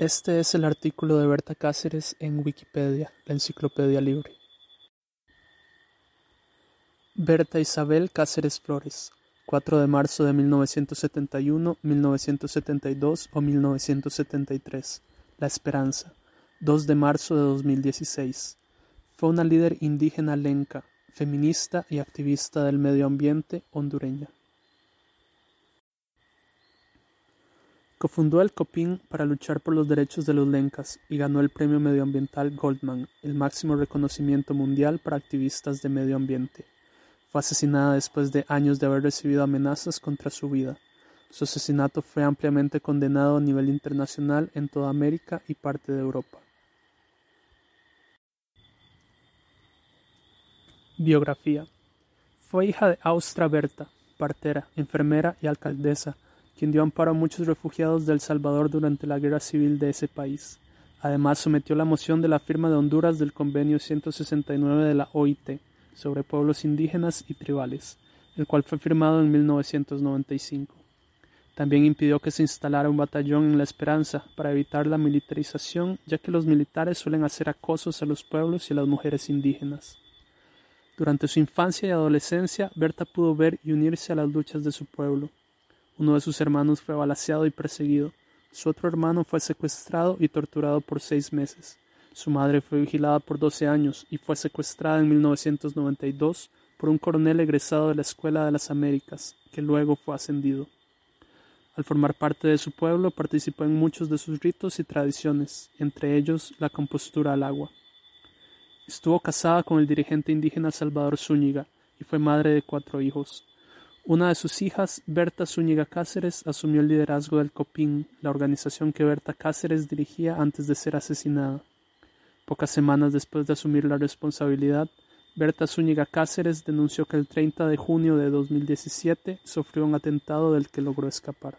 Este es el artículo de Berta Cáceres en Wikipedia, la enciclopedia libre. Berta Isabel Cáceres Flores, 4 de marzo de 1971, 1972 o 1973. La Esperanza, 2 de marzo de 2016. Fue una líder indígena lenca, feminista y activista del medio ambiente hondureña. Cofundó el COPIN para luchar por los derechos de los lencas y ganó el premio medioambiental Goldman, el máximo reconocimiento mundial para activistas de medio ambiente. Fue asesinada después de años de haber recibido amenazas contra su vida. Su asesinato fue ampliamente condenado a nivel internacional en toda América y parte de Europa. Biografía. Fue hija de Austra Berta, partera, enfermera y alcaldesa, quien dio amparo a muchos refugiados de El Salvador durante la guerra civil de ese país. Además, sometió la moción de la firma de Honduras del Convenio 169 de la OIT sobre pueblos indígenas y tribales, el cual fue firmado en 1995. También impidió que se instalara un batallón en La Esperanza para evitar la militarización, ya que los militares suelen hacer acosos a los pueblos y a las mujeres indígenas. Durante su infancia y adolescencia, Berta pudo ver y unirse a las luchas de su pueblo. Uno de sus hermanos fue balaseado y perseguido. Su otro hermano fue secuestrado y torturado por seis meses. Su madre fue vigilada por doce años y fue secuestrada en 1992 por un coronel egresado de la Escuela de las Américas, que luego fue ascendido. Al formar parte de su pueblo participó en muchos de sus ritos y tradiciones, entre ellos la compostura al agua. Estuvo casada con el dirigente indígena Salvador Zúñiga y fue madre de cuatro hijos. Una de sus hijas, Berta Zúñiga Cáceres, asumió el liderazgo del COPIN, la organización que Berta Cáceres dirigía antes de ser asesinada. Pocas semanas después de asumir la responsabilidad, Berta Zúñiga Cáceres denunció que el 30 de junio de 2017 sufrió un atentado del que logró escapar.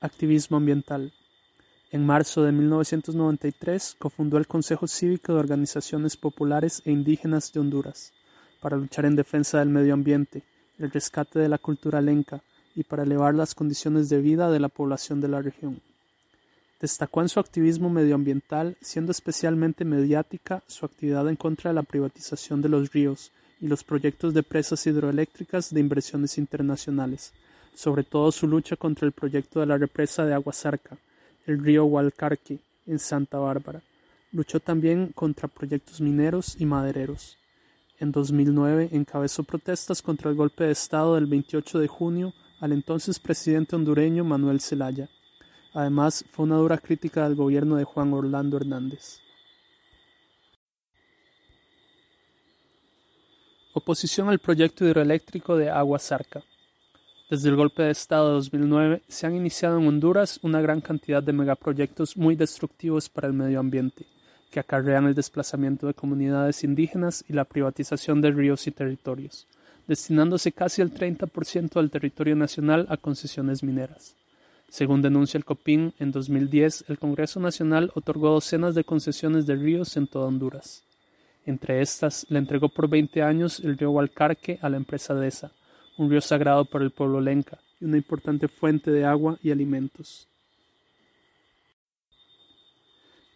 Activismo ambiental. En marzo de 1993 cofundó el Consejo Cívico de Organizaciones Populares e Indígenas de Honduras para luchar en defensa del medio ambiente, el rescate de la cultura lenca y para elevar las condiciones de vida de la población de la región. Destacó en su activismo medioambiental, siendo especialmente mediática su actividad en contra de la privatización de los ríos y los proyectos de presas hidroeléctricas de inversiones internacionales, sobre todo su lucha contra el proyecto de la represa de Aguasarca, el río Hualcarque, en Santa Bárbara. Luchó también contra proyectos mineros y madereros. En 2009 encabezó protestas contra el golpe de Estado del 28 de junio al entonces presidente hondureño Manuel Zelaya. Además, fue una dura crítica del gobierno de Juan Orlando Hernández. Oposición al proyecto hidroeléctrico de Agua Zarca. Desde el golpe de Estado de 2009 se han iniciado en Honduras una gran cantidad de megaproyectos muy destructivos para el medio ambiente, que acarrean el desplazamiento de comunidades indígenas y la privatización de ríos y territorios, destinándose casi el 30% del territorio nacional a concesiones mineras. Según denuncia el COPIN, en 2010 el Congreso Nacional otorgó docenas de concesiones de ríos en toda Honduras. Entre estas, le entregó por 20 años el río Hualcarque a la empresa DESA, un río sagrado para el pueblo lenca y una importante fuente de agua y alimentos.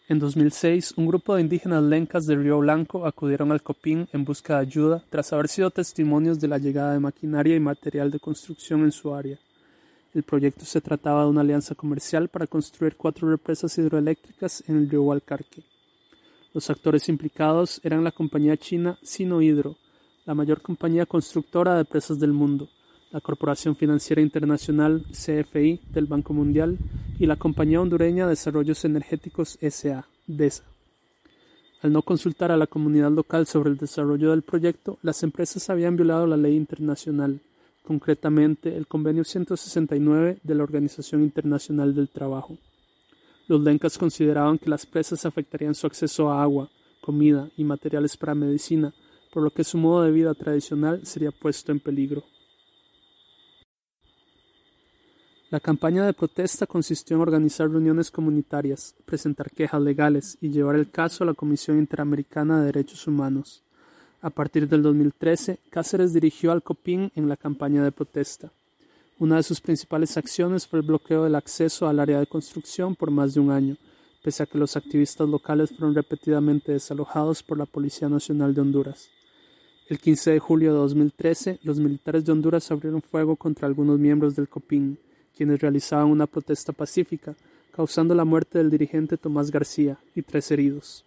En 2006, un grupo de indígenas lencas de Río Blanco acudieron al Copín en busca de ayuda tras haber sido testimonios de la llegada de maquinaria y material de construcción en su área. El proyecto se trataba de una alianza comercial para construir cuatro represas hidroeléctricas en el río Hualcarque. Los actores implicados eran la compañía china Sino Hidro, la mayor compañía constructora de presas del mundo, la Corporación Financiera Internacional CFI del Banco Mundial y la Compañía Hondureña de Desarrollos Energéticos SA, DESA. Al no consultar a la comunidad local sobre el desarrollo del proyecto, las empresas habían violado la ley internacional, concretamente el Convenio 169 de la Organización Internacional del Trabajo. Los lencas consideraban que las presas afectarían su acceso a agua, comida y materiales para medicina, por lo que su modo de vida tradicional sería puesto en peligro. La campaña de protesta consistió en organizar reuniones comunitarias, presentar quejas legales y llevar el caso a la Comisión Interamericana de Derechos Humanos. A partir del 2013, Cáceres dirigió al COPIN en la campaña de protesta. Una de sus principales acciones fue el bloqueo del acceso al área de construcción por más de un año, pese a que los activistas locales fueron repetidamente desalojados por la Policía Nacional de Honduras. El 15 de julio de 2013, los militares de Honduras abrieron fuego contra algunos miembros del COPIN, quienes realizaban una protesta pacífica, causando la muerte del dirigente Tomás García y tres heridos.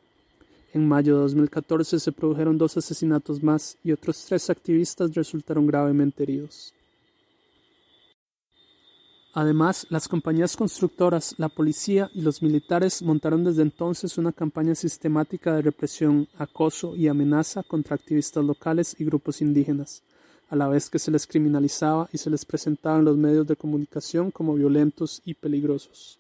En mayo de 2014 se produjeron dos asesinatos más y otros tres activistas resultaron gravemente heridos. Además, las compañías constructoras, la policía y los militares montaron desde entonces una campaña sistemática de represión, acoso y amenaza contra activistas locales y grupos indígenas, a la vez que se les criminalizaba y se les presentaba en los medios de comunicación como violentos y peligrosos.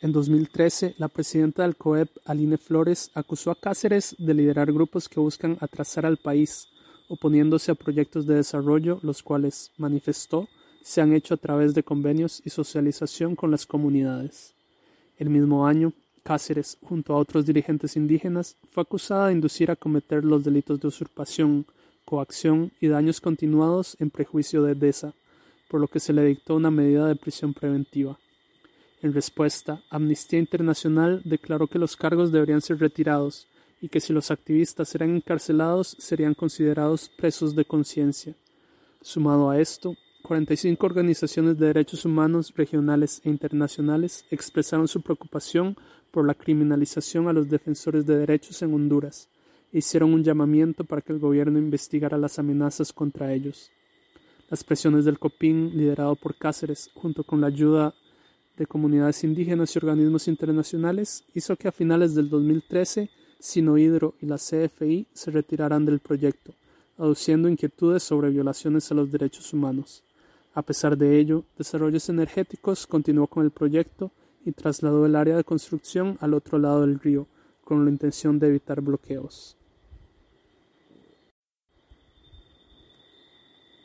En 2013, la presidenta del COEP, Aline Flores, acusó a Cáceres de liderar grupos que buscan atrasar al país, oponiéndose a proyectos de desarrollo, los cuales, manifestó, se han hecho a través de convenios y socialización con las comunidades. El mismo año, Cáceres, junto a otros dirigentes indígenas, fue acusada de inducir a cometer los delitos de usurpación, coacción y daños continuados en prejuicio de DESA, por lo que se le dictó una medida de prisión preventiva. En respuesta, Amnistía Internacional declaró que los cargos deberían ser retirados y que si los activistas eran encarcelados serían considerados presos de conciencia. Sumado a esto, 45 organizaciones de derechos humanos regionales e internacionales expresaron su preocupación por la criminalización a los defensores de derechos en Honduras e hicieron un llamamiento para que el gobierno investigara las amenazas contra ellos. Las presiones del COPIN, liderado por Cáceres, junto con la ayuda de comunidades indígenas y organismos internacionales hizo que a finales del 2013 Sinohidro y la CFI se retiraran del proyecto, aduciendo inquietudes sobre violaciones a los derechos humanos. A pesar de ello, Desarrollos Energéticos continuó con el proyecto y trasladó el área de construcción al otro lado del río, con la intención de evitar bloqueos.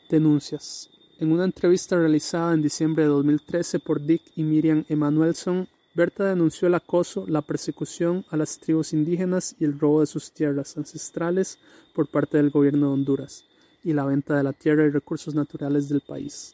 Denuncias. En una entrevista realizada en diciembre de 2013 por Dick y Miriam Emanuelson, Berta denunció el acoso, la persecución a las tribus indígenas y el robo de sus tierras ancestrales por parte del gobierno de Honduras y la venta de la tierra y recursos naturales del país.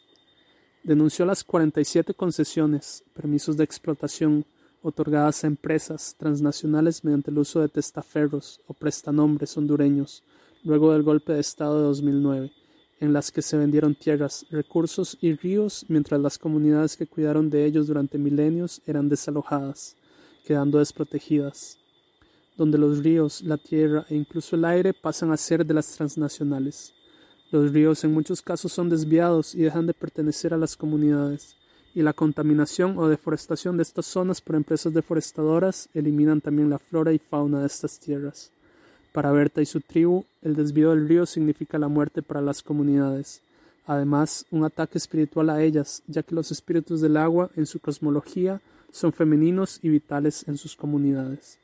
Denunció las 47 concesiones, permisos de explotación otorgadas a empresas transnacionales mediante el uso de testaferros o prestanombres hondureños luego del golpe de Estado de 2009 en las que se vendieron tierras, recursos y ríos mientras las comunidades que cuidaron de ellos durante milenios eran desalojadas, quedando desprotegidas, donde los ríos, la tierra e incluso el aire pasan a ser de las transnacionales. Los ríos en muchos casos son desviados y dejan de pertenecer a las comunidades, y la contaminación o deforestación de estas zonas por empresas deforestadoras eliminan también la flora y fauna de estas tierras. Para Berta y su tribu, el desvío del río significa la muerte para las comunidades. Además, un ataque espiritual a ellas, ya que los espíritus del agua, en su cosmología, son femeninos y vitales en sus comunidades.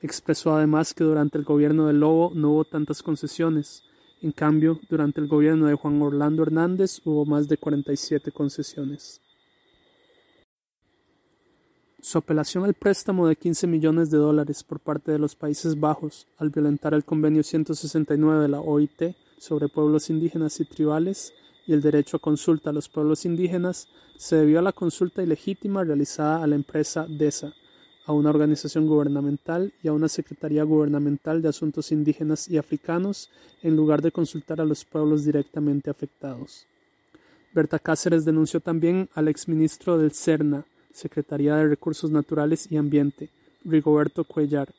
Expresó además que durante el gobierno del Lobo no hubo tantas concesiones. En cambio, durante el gobierno de Juan Orlando Hernández hubo más de 47 concesiones. Su apelación al préstamo de 15 millones de dólares por parte de los Países Bajos al violentar el Convenio 169 de la OIT sobre pueblos indígenas y tribales y el derecho a consulta a los pueblos indígenas se debió a la consulta ilegítima realizada a la empresa DESA, a una organización gubernamental y a una Secretaría Gubernamental de Asuntos Indígenas y Africanos en lugar de consultar a los pueblos directamente afectados. Berta Cáceres denunció también al exministro del CERNA, Secretaría de Recursos Naturales y Ambiente, Rigoberto Cuellar,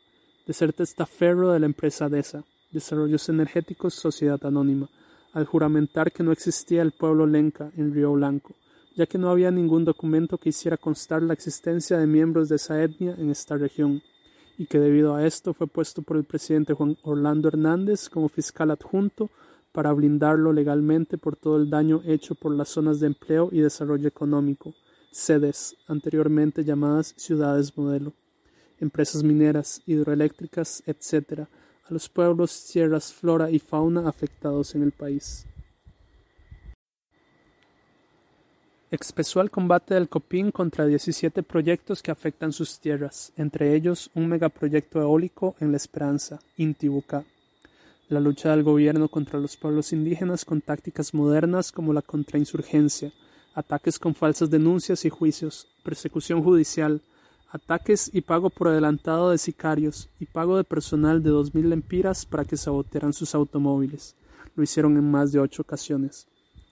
de ser testaferro de la empresa DESA, Desarrollos Energéticos Sociedad Anónima, al juramentar que no existía el pueblo lenca en Río Blanco, ya que no había ningún documento que hiciera constar la existencia de miembros de esa etnia en esta región, y que debido a esto fue puesto por el presidente Juan Orlando Hernández como fiscal adjunto para blindarlo legalmente por todo el daño hecho por las zonas de empleo y desarrollo económico, sedes, anteriormente llamadas ciudades modelo, empresas mineras, hidroeléctricas, etc., a los pueblos, tierras, flora y fauna afectados en el país. Expresó el combate del COPIN contra 17 proyectos que afectan sus tierras, entre ellos un megaproyecto eólico en La Esperanza, Intibucá. la lucha del gobierno contra los pueblos indígenas con tácticas modernas como la contrainsurgencia, ataques con falsas denuncias y juicios, persecución judicial, ataques y pago por adelantado de sicarios y pago de personal de dos mil lempiras para que sabotearan sus automóviles. Lo hicieron en más de ocho ocasiones.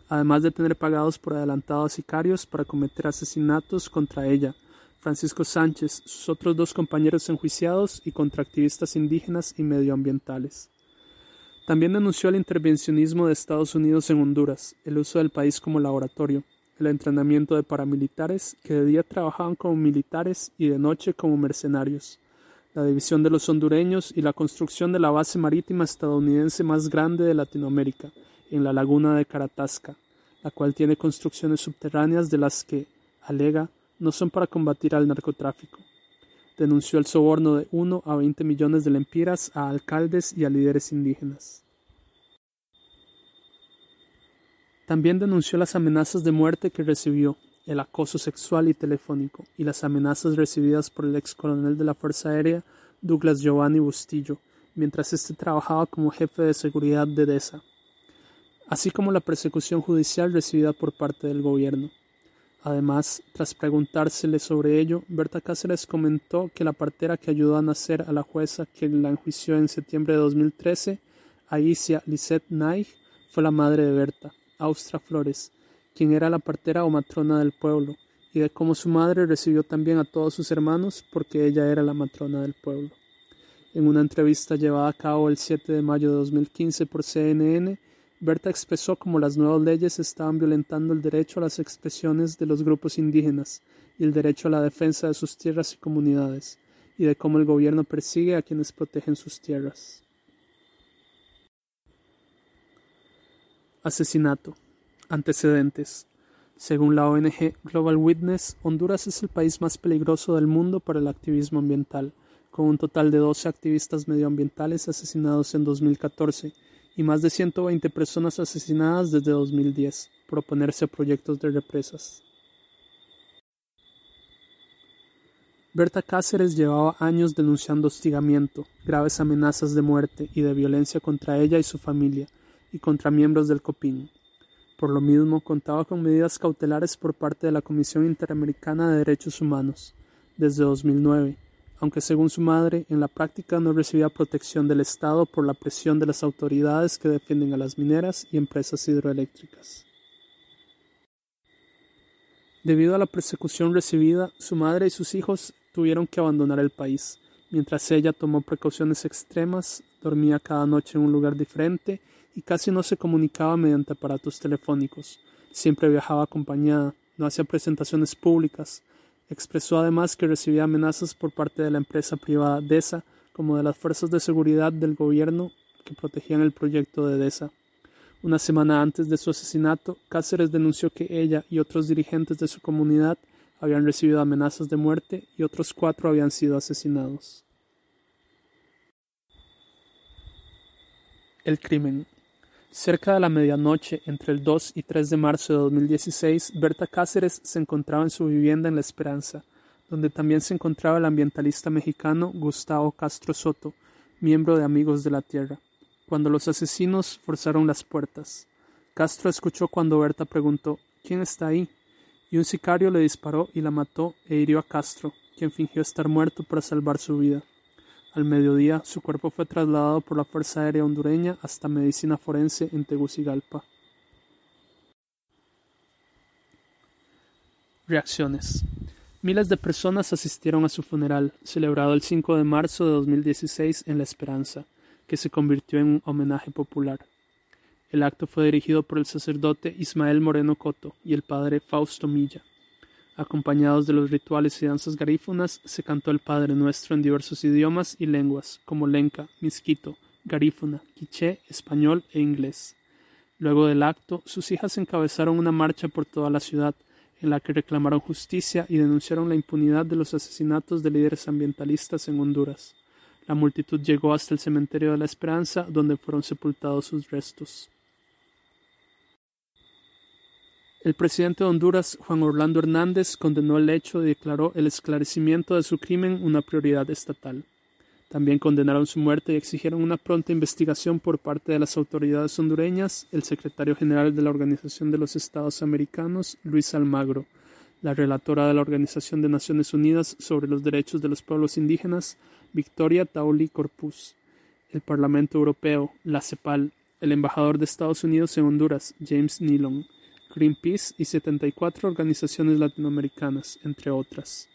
Además de tener pagados por adelantado a sicarios para cometer asesinatos contra ella, Francisco Sánchez, sus otros dos compañeros enjuiciados y contra activistas indígenas y medioambientales. También denunció el intervencionismo de Estados Unidos en Honduras, el uso del país como laboratorio, el entrenamiento de paramilitares que de día trabajaban como militares y de noche como mercenarios, la división de los hondureños y la construcción de la base marítima estadounidense más grande de Latinoamérica, en la laguna de Caratasca, la cual tiene construcciones subterráneas de las que, alega, no son para combatir al narcotráfico. Denunció el soborno de 1 a 20 millones de lempiras a alcaldes y a líderes indígenas. También denunció las amenazas de muerte que recibió, el acoso sexual y telefónico, y las amenazas recibidas por el ex coronel de la Fuerza Aérea Douglas Giovanni Bustillo, mientras éste trabajaba como jefe de seguridad de DESA, así como la persecución judicial recibida por parte del gobierno. Además, tras preguntársele sobre ello, Berta Cáceres comentó que la partera que ayudó a nacer a la jueza que la enjuició en septiembre de 2013, Aicia Lisette Naig, fue la madre de Berta, Austra Flores, quien era la partera o matrona del pueblo, y de cómo su madre recibió también a todos sus hermanos porque ella era la matrona del pueblo. En una entrevista llevada a cabo el 7 de mayo de 2015 por CNN, Berta expresó cómo las nuevas leyes estaban violentando el derecho a las expresiones de los grupos indígenas y el derecho a la defensa de sus tierras y comunidades, y de cómo el gobierno persigue a quienes protegen sus tierras. Asesinato. Antecedentes. Según la ONG Global Witness, Honduras es el país más peligroso del mundo para el activismo ambiental, con un total de 12 activistas medioambientales asesinados en 2014 y más de 120 personas asesinadas desde 2010 por oponerse a proyectos de represas. Berta Cáceres llevaba años denunciando hostigamiento, graves amenazas de muerte y de violencia contra ella y su familia, y contra miembros del COPIN. Por lo mismo, contaba con medidas cautelares por parte de la Comisión Interamericana de Derechos Humanos desde 2009, aunque según su madre, en la práctica no recibía protección del Estado por la presión de las autoridades que defienden a las mineras y empresas hidroeléctricas. Debido a la persecución recibida, su madre y sus hijos tuvieron que abandonar el país, mientras ella tomó precauciones extremas, dormía cada noche en un lugar diferente y casi no se comunicaba mediante aparatos telefónicos. Siempre viajaba acompañada, no hacía presentaciones públicas. Expresó además que recibía amenazas por parte de la empresa privada DESA como de las fuerzas de seguridad del gobierno que protegían el proyecto de DESA. Una semana antes de su asesinato, Cáceres denunció que ella y otros dirigentes de su comunidad habían recibido amenazas de muerte y otros cuatro habían sido asesinados. El crimen. Cerca de la medianoche, entre el 2 y 3 de marzo de 2016, Berta Cáceres se encontraba en su vivienda en La Esperanza, donde también se encontraba el ambientalista mexicano Gustavo Castro Soto, miembro de Amigos de la Tierra, cuando los asesinos forzaron las puertas. Castro escuchó cuando Berta preguntó ¿Quién está ahí? y un sicario le disparó y la mató e hirió a Castro, quien fingió estar muerto para salvar su vida. Al mediodía, su cuerpo fue trasladado por la Fuerza Aérea Hondureña hasta Medicina Forense en Tegucigalpa. Reacciones. Miles de personas asistieron a su funeral, celebrado el 5 de marzo de 2016 en La Esperanza, que se convirtió en un homenaje popular. El acto fue dirigido por el sacerdote Ismael Moreno Coto y el padre Fausto Milla. Acompañados de los rituales y danzas garífunas, se cantó el Padre Nuestro en diversos idiomas y lenguas, como lenca, misquito, garífuna, quiché, español e inglés. Luego del acto, sus hijas encabezaron una marcha por toda la ciudad, en la que reclamaron justicia y denunciaron la impunidad de los asesinatos de líderes ambientalistas en Honduras. La multitud llegó hasta el cementerio de la Esperanza, donde fueron sepultados sus restos. El presidente de Honduras, Juan Orlando Hernández, condenó el hecho y declaró el esclarecimiento de su crimen una prioridad estatal. También condenaron su muerte y exigieron una pronta investigación por parte de las autoridades hondureñas, el secretario general de la Organización de los Estados Americanos, Luis Almagro, la relatora de la Organización de Naciones Unidas sobre los Derechos de los Pueblos Indígenas, Victoria Tauli Corpus, el Parlamento Europeo, la CEPAL, el embajador de Estados Unidos en Honduras, James Nilon, Greenpeace y 74 organizaciones latinoamericanas, entre otras.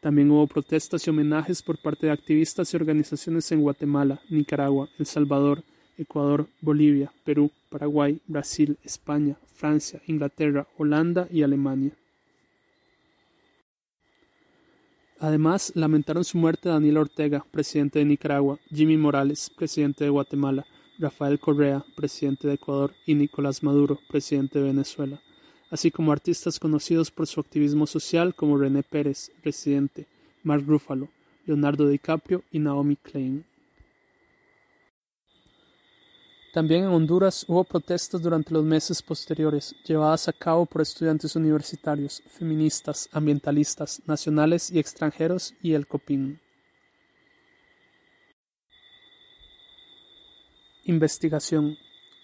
También hubo protestas y homenajes por parte de activistas y organizaciones en Guatemala, Nicaragua, El Salvador, Ecuador, Bolivia, Perú, Paraguay, Brasil, España, Francia, Inglaterra, Holanda y Alemania. Además, lamentaron su muerte Daniel Ortega, presidente de Nicaragua, Jimmy Morales, presidente de Guatemala, Rafael Correa, presidente de Ecuador, y Nicolás Maduro, presidente de Venezuela así como artistas conocidos por su activismo social como René Pérez, residente, Mark Ruffalo, Leonardo DiCaprio y Naomi Klein. También en Honduras hubo protestas durante los meses posteriores, llevadas a cabo por estudiantes universitarios, feministas, ambientalistas, nacionales y extranjeros y el COPIN. Investigación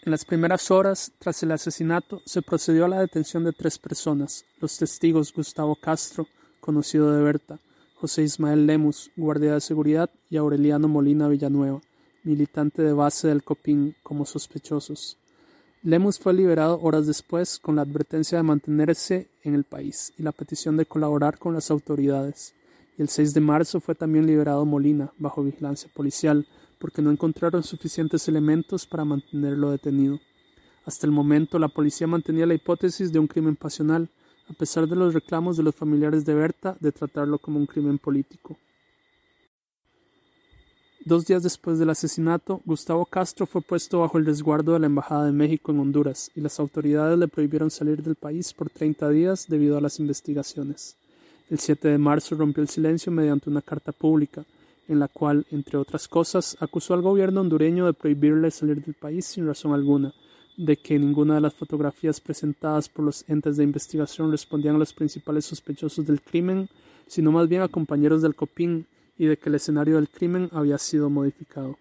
en las primeras horas tras el asesinato se procedió a la detención de tres personas, los testigos Gustavo Castro, conocido de Berta, José Ismael Lemus, guardia de seguridad, y Aureliano Molina Villanueva, militante de base del COPIN, como sospechosos. Lemus fue liberado horas después con la advertencia de mantenerse en el país y la petición de colaborar con las autoridades. Y el 6 de marzo fue también liberado Molina, bajo vigilancia policial, porque no encontraron suficientes elementos para mantenerlo detenido. Hasta el momento, la policía mantenía la hipótesis de un crimen pasional, a pesar de los reclamos de los familiares de Berta de tratarlo como un crimen político. Dos días después del asesinato, Gustavo Castro fue puesto bajo el resguardo de la Embajada de México en Honduras y las autoridades le prohibieron salir del país por 30 días debido a las investigaciones. El 7 de marzo rompió el silencio mediante una carta pública, en la cual, entre otras cosas, acusó al gobierno hondureño de prohibirle salir del país sin razón alguna, de que ninguna de las fotografías presentadas por los entes de investigación respondían a los principales sospechosos del crimen, sino más bien a compañeros del COPIN, y de que el escenario del crimen había sido modificado.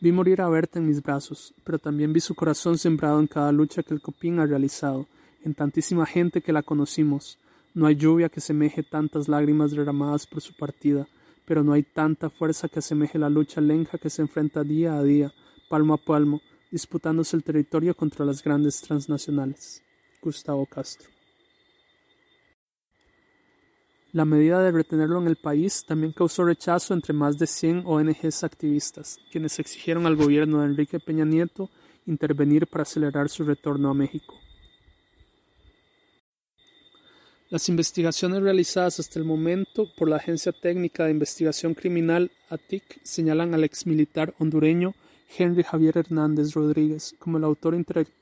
Vi morir a Berta en mis brazos, pero también vi su corazón sembrado en cada lucha que el COPIN ha realizado, en tantísima gente que la conocimos, no hay lluvia que semeje tantas lágrimas derramadas por su partida, pero no hay tanta fuerza que asemeje la lucha lenja que se enfrenta día a día, palmo a palmo, disputándose el territorio contra las grandes transnacionales. Gustavo Castro. La medida de retenerlo en el país también causó rechazo entre más de 100 ONGs activistas, quienes exigieron al gobierno de Enrique Peña Nieto intervenir para acelerar su retorno a México. Las investigaciones realizadas hasta el momento por la Agencia Técnica de Investigación Criminal ATIC señalan al exmilitar hondureño Henry Javier Hernández Rodríguez como el autor intelectual.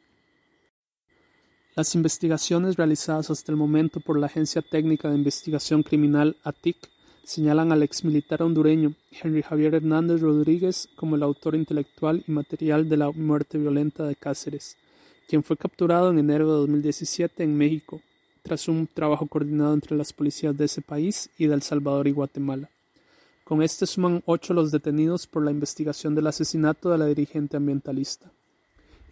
Las investigaciones realizadas hasta el momento por la Agencia Técnica de Investigación Criminal ATIC señalan al exmilitar hondureño Henry Javier Hernández Rodríguez como el autor intelectual y material de la muerte violenta de Cáceres, quien fue capturado en enero de 2017 en México tras un trabajo coordinado entre las policías de ese país y de El Salvador y Guatemala. Con este suman ocho los detenidos por la investigación del asesinato de la dirigente ambientalista.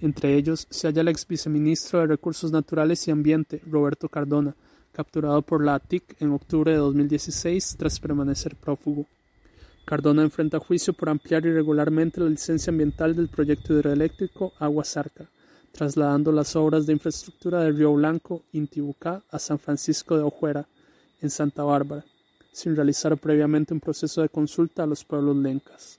Entre ellos se halla el ex viceministro de Recursos Naturales y Ambiente, Roberto Cardona, capturado por la ATIC en octubre de 2016 tras permanecer prófugo. Cardona enfrenta juicio por ampliar irregularmente la licencia ambiental del proyecto hidroeléctrico Agua Zarca, trasladando las obras de infraestructura de Río Blanco, Intibucá, a San Francisco de Ojuera, en Santa Bárbara, sin realizar previamente un proceso de consulta a los pueblos lencas.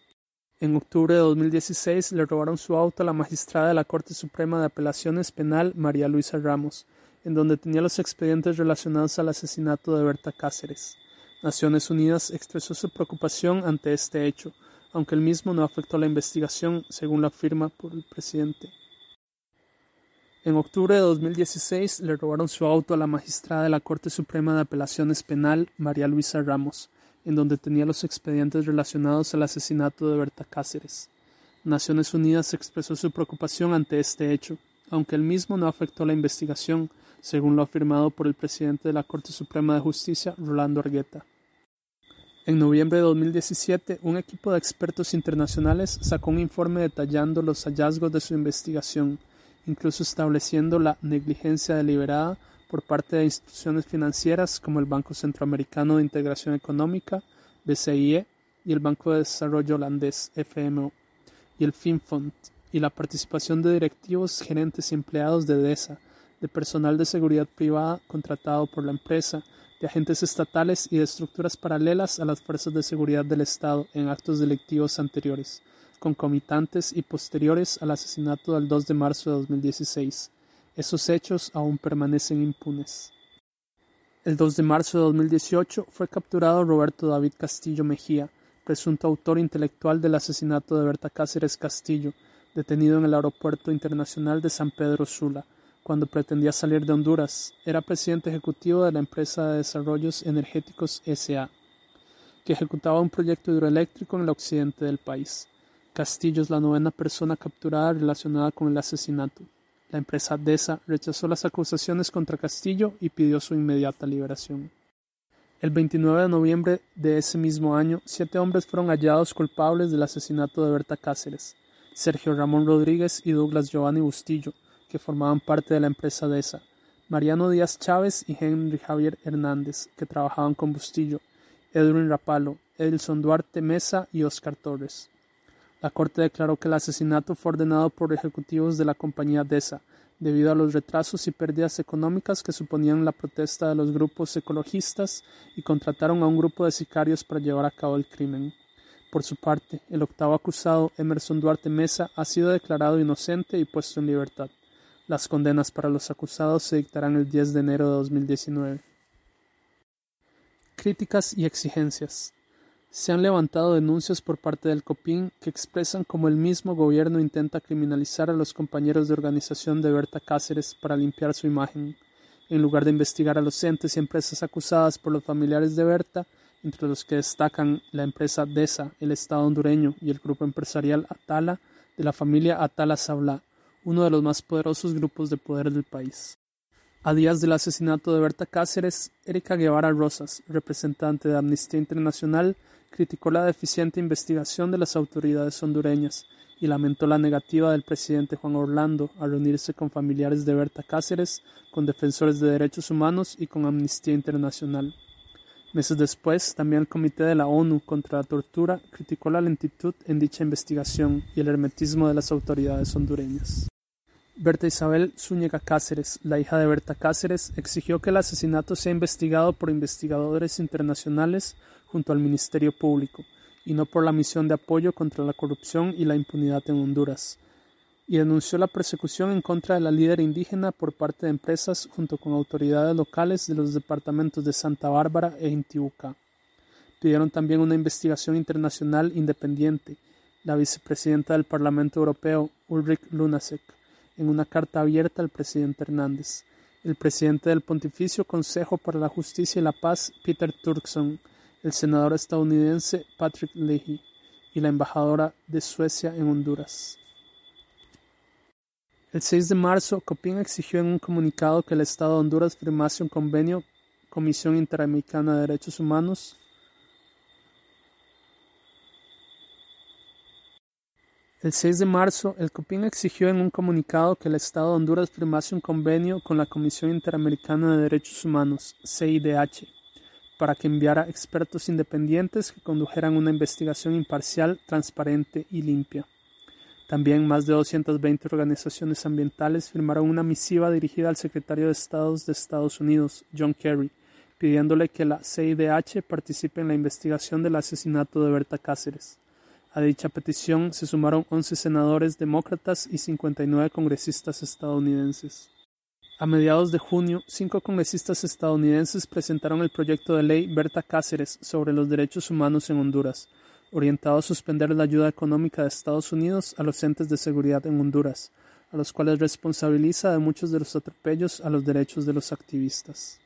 En octubre de 2016 le robaron su auto a la magistrada de la Corte Suprema de Apelaciones Penal, María Luisa Ramos, en donde tenía los expedientes relacionados al asesinato de Berta Cáceres. Naciones Unidas expresó su preocupación ante este hecho, aunque el mismo no afectó la investigación, según la afirma por el presidente. En octubre de 2016 le robaron su auto a la magistrada de la Corte Suprema de Apelaciones Penal, María Luisa Ramos, en donde tenía los expedientes relacionados al asesinato de Berta Cáceres. Naciones Unidas expresó su preocupación ante este hecho, aunque el mismo no afectó la investigación, según lo afirmado por el presidente de la Corte Suprema de Justicia, Rolando Argueta. En noviembre de 2017, un equipo de expertos internacionales sacó un informe detallando los hallazgos de su investigación, incluso estableciendo la negligencia deliberada por parte de instituciones financieras como el Banco Centroamericano de Integración Económica, BCIE, y el Banco de Desarrollo Holandés, FMO, y el FinFond, y la participación de directivos, gerentes y empleados de DESA, de personal de seguridad privada contratado por la empresa, de agentes estatales y de estructuras paralelas a las fuerzas de seguridad del Estado en actos delictivos anteriores, concomitantes y posteriores al asesinato del 2 de marzo de 2016. Esos hechos aún permanecen impunes. El 2 de marzo de 2018 fue capturado Roberto David Castillo Mejía, presunto autor intelectual del asesinato de Berta Cáceres Castillo, detenido en el Aeropuerto Internacional de San Pedro Sula, cuando pretendía salir de Honduras. Era presidente ejecutivo de la empresa de desarrollos energéticos SA, que ejecutaba un proyecto hidroeléctrico en el occidente del país. Castillo es la novena persona capturada relacionada con el asesinato. La empresa DESA rechazó las acusaciones contra Castillo y pidió su inmediata liberación. El 29 de noviembre de ese mismo año, siete hombres fueron hallados culpables del asesinato de Berta Cáceres, Sergio Ramón Rodríguez y Douglas Giovanni Bustillo, que formaban parte de la empresa DESA, Mariano Díaz Chávez y Henry Javier Hernández, que trabajaban con Bustillo, Edwin Rapalo, Edilson Duarte Mesa y Oscar Torres. La Corte declaró que el asesinato fue ordenado por ejecutivos de la compañía DESA, debido a los retrasos y pérdidas económicas que suponían la protesta de los grupos ecologistas y contrataron a un grupo de sicarios para llevar a cabo el crimen. Por su parte, el octavo acusado, Emerson Duarte Mesa, ha sido declarado inocente y puesto en libertad. Las condenas para los acusados se dictarán el 10 de enero de 2019. Críticas y exigencias. Se han levantado denuncias por parte del COPIN que expresan cómo el mismo gobierno intenta criminalizar a los compañeros de organización de Berta Cáceres para limpiar su imagen. En lugar de investigar a los entes y empresas acusadas por los familiares de Berta, entre los que destacan la empresa DESA, el Estado hondureño y el grupo empresarial Atala de la familia Atala Sabla, uno de los más poderosos grupos de poder del país. A días del asesinato de Berta Cáceres, Erika Guevara Rosas, representante de Amnistía Internacional, criticó la deficiente investigación de las autoridades hondureñas y lamentó la negativa del presidente Juan Orlando a reunirse con familiares de Berta Cáceres, con defensores de derechos humanos y con Amnistía Internacional. Meses después, también el Comité de la ONU contra la Tortura criticó la lentitud en dicha investigación y el hermetismo de las autoridades hondureñas. Berta Isabel Zúñiga Cáceres, la hija de Berta Cáceres, exigió que el asesinato sea investigado por investigadores internacionales junto al Ministerio Público, y no por la misión de apoyo contra la corrupción y la impunidad en Honduras, y denunció la persecución en contra de la líder indígena por parte de empresas junto con autoridades locales de los departamentos de Santa Bárbara e Intibucá. Pidieron también una investigación internacional independiente. La vicepresidenta del Parlamento Europeo, Ulrich Lunacek, en una carta abierta al presidente Hernández, el presidente del Pontificio Consejo para la Justicia y la Paz, Peter Turkson, el senador estadounidense Patrick Leahy y la embajadora de Suecia en Honduras. El 6 de marzo, Copín exigió en un comunicado que el Estado de Honduras firmase un convenio Comisión Interamericana de Derechos Humanos El 6 de marzo, el COPIN exigió en un comunicado que el Estado de Honduras firmase un convenio con la Comisión Interamericana de Derechos Humanos, CIDH, para que enviara expertos independientes que condujeran una investigación imparcial, transparente y limpia. También más de 220 organizaciones ambientales firmaron una misiva dirigida al secretario de Estado de Estados Unidos, John Kerry, pidiéndole que la CIDH participe en la investigación del asesinato de Berta Cáceres. A dicha petición se sumaron 11 senadores demócratas y 59 congresistas estadounidenses. A mediados de junio, cinco congresistas estadounidenses presentaron el proyecto de ley Berta Cáceres sobre los derechos humanos en Honduras, orientado a suspender la ayuda económica de Estados Unidos a los entes de seguridad en Honduras, a los cuales responsabiliza de muchos de los atropellos a los derechos de los activistas.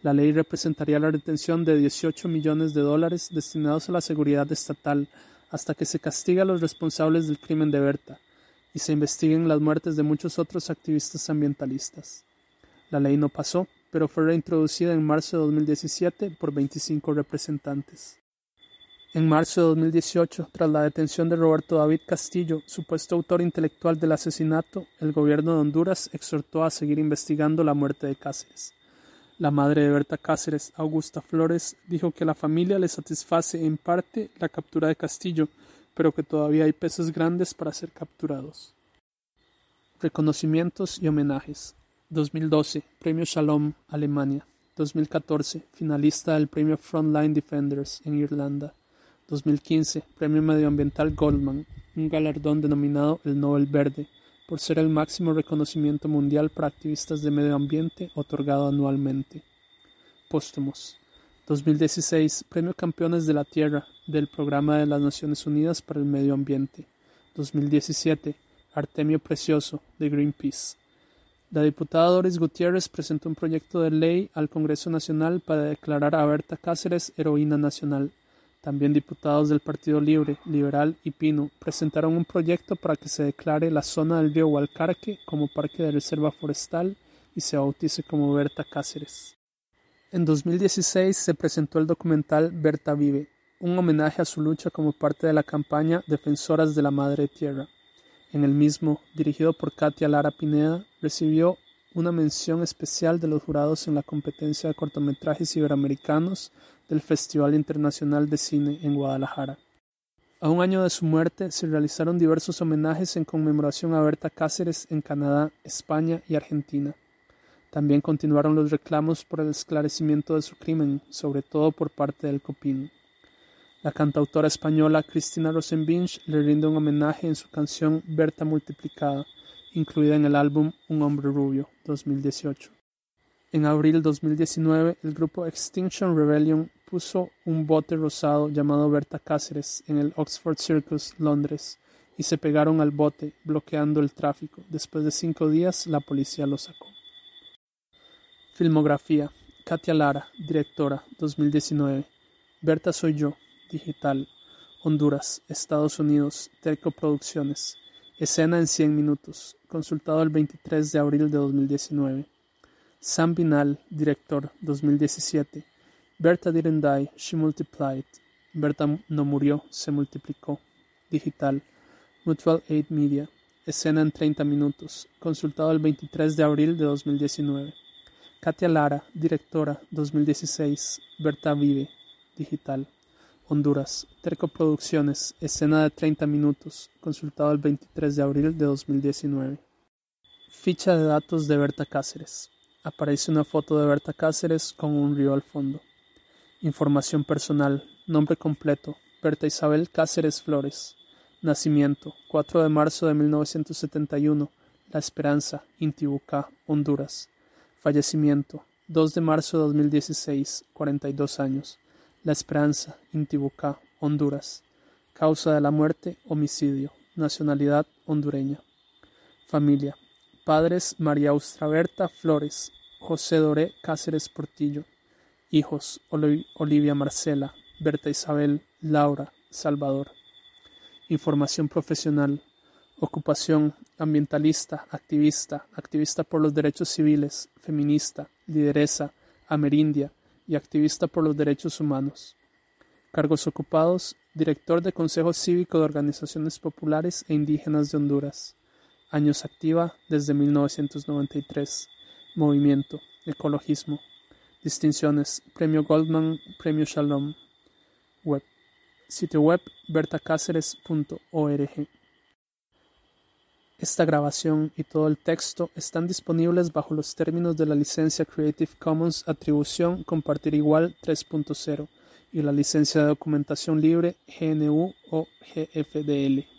La ley representaría la retención de 18 millones de dólares destinados a la seguridad estatal hasta que se castiga a los responsables del crimen de Berta y se investiguen las muertes de muchos otros activistas ambientalistas. La ley no pasó, pero fue reintroducida en marzo de 2017 por 25 representantes. En marzo de 2018, tras la detención de Roberto David Castillo, supuesto autor intelectual del asesinato, el gobierno de Honduras exhortó a seguir investigando la muerte de Cáceres. La madre de Berta Cáceres, Augusta Flores, dijo que a la familia le satisface en parte la captura de Castillo, pero que todavía hay peces grandes para ser capturados. Reconocimientos y homenajes. 2012, Premio Shalom, Alemania. 2014, finalista del Premio Frontline Defenders en Irlanda. 2015, Premio Medioambiental Goldman, un galardón denominado el Nobel Verde, por ser el máximo reconocimiento mundial para activistas de medio ambiente otorgado anualmente. Póstumos. 2016, Premio Campeones de la Tierra del Programa de las Naciones Unidas para el Medio Ambiente. 2017, Artemio Precioso de Greenpeace. La diputada Doris Gutiérrez presentó un proyecto de ley al Congreso Nacional para declarar a Berta Cáceres heroína nacional. También diputados del Partido Libre, Liberal y Pino presentaron un proyecto para que se declare la zona del río Hualcarque como parque de reserva forestal y se bautice como Berta Cáceres. En 2016 se presentó el documental Berta Vive, un homenaje a su lucha como parte de la campaña Defensoras de la Madre Tierra. En el mismo, dirigido por Katia Lara Pineda, recibió una mención especial de los jurados en la competencia de cortometrajes iberoamericanos del Festival Internacional de Cine en Guadalajara. A un año de su muerte se realizaron diversos homenajes en conmemoración a Berta Cáceres en Canadá, España y Argentina. También continuaron los reclamos por el esclarecimiento de su crimen, sobre todo por parte del COPIN. La cantautora española Cristina Rosenbinch le rinde un homenaje en su canción Berta Multiplicada, incluida en el álbum Un hombre rubio, 2018. En abril 2019, el grupo Extinction Rebellion puso un bote rosado llamado Berta Cáceres en el Oxford Circus, Londres, y se pegaron al bote, bloqueando el tráfico. Después de cinco días, la policía lo sacó. Filmografía. Katia Lara, directora, 2019. Berta Soy Yo, digital. Honduras, Estados Unidos, Terco Producciones. Escena en 100 minutos. Consultado el 23 de abril de 2019. Sam Binal, director, 2017. Berta didn't die, she multiplied. Berta no murió, se multiplicó. Digital. Mutual Aid Media. Escena en 30 minutos. Consultado el 23 de abril de 2019. Katia Lara, directora, 2016. Berta Vive. Digital. Honduras. Terco Producciones. Escena de 30 minutos. Consultado el 23 de abril de 2019. Ficha de datos de Berta Cáceres. Aparece una foto de Berta Cáceres con un río al fondo. Información personal. Nombre completo. Berta Isabel Cáceres Flores. Nacimiento. 4 de marzo de 1971. La Esperanza, Intibucá, Honduras. Fallecimiento. 2 de marzo de 2016. 42 años. La Esperanza, Intibucá, Honduras. Causa de la muerte, homicidio. Nacionalidad hondureña. Familia. Padres María Austraberta Flores, José Doré Cáceres Portillo. Hijos Olivia Marcela, Berta Isabel, Laura, Salvador. Información profesional. Ocupación ambientalista, activista, activista por los derechos civiles, feminista, lideresa, amerindia y activista por los derechos humanos. Cargos ocupados, director de Consejo Cívico de Organizaciones Populares e Indígenas de Honduras. Años activa desde 1993. Movimiento. Ecologismo. Distinciones. Premio Goldman. Premio Shalom. Web. Sitio web bertacaceres.org. Esta grabación y todo el texto están disponibles bajo los términos de la licencia Creative Commons Atribución Compartir Igual 3.0 y la licencia de documentación libre GNU o GFDL.